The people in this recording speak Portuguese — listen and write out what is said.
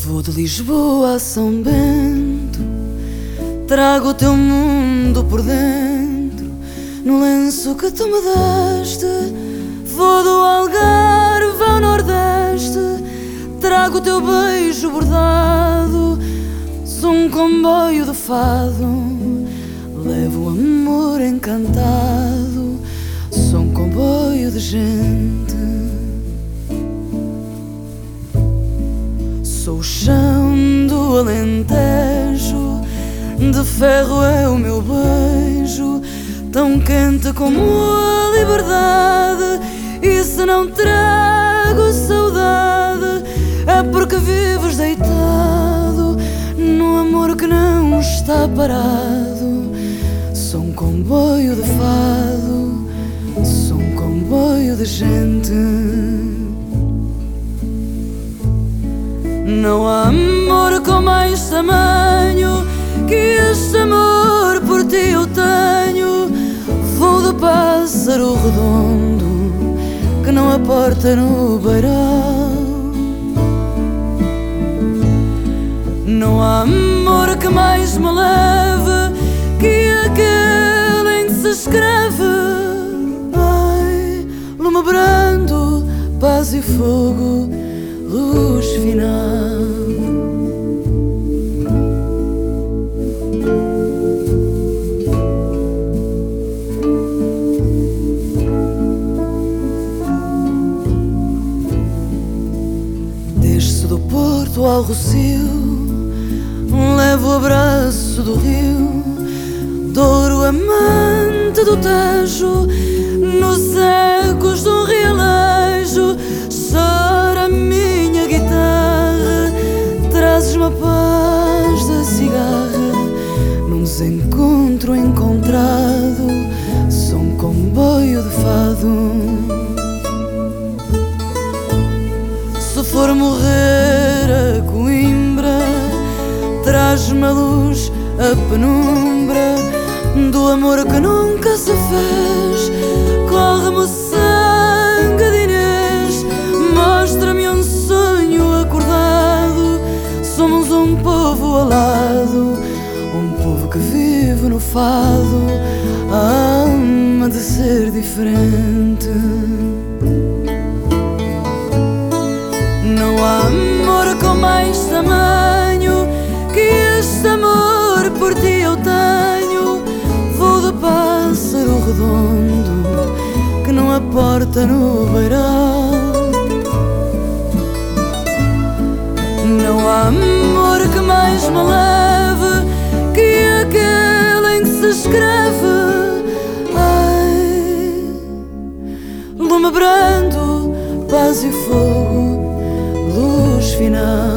De Lisboa a São Bento, trago o teu mundo por dentro, no lenço que tu me deste. Vou do Algarve ao Nordeste, trago o teu beijo bordado. Sou um comboio de fado, levo o amor encantado. Sou um comboio de gente. Chão do Alentejo, de ferro é o meu beijo, tão quente como a liberdade. E se não trago saudade, é porque vives deitado no amor que não está parado. Sou um comboio de fado, sou um comboio de gente. Não há amor com mais tamanho que este amor por ti eu tenho. Vou de pássaro redondo que não aporta no beiral. Não há amor que mais me leve que aquele em que se escreve. Ai, lume brando, paz e fogo Ao Rocio, levo o abraço do rio, Douro amante do Tejo, nos ecos do realejo, chora a minha guitarra, trazes-me a paz da cigarra, num desencontro encontrado, sou um comboio de fado. Traz-me a luz, a penumbra do amor que nunca se fez. Corre-me o sangue de Inês, mostra-me um sonho acordado. Somos um povo alado, um povo que vive no fado, a alma de ser diferente. Não há amor com mais mais me leve que aquele em que se escreve. Ai, lume brando, paz e fogo luz final.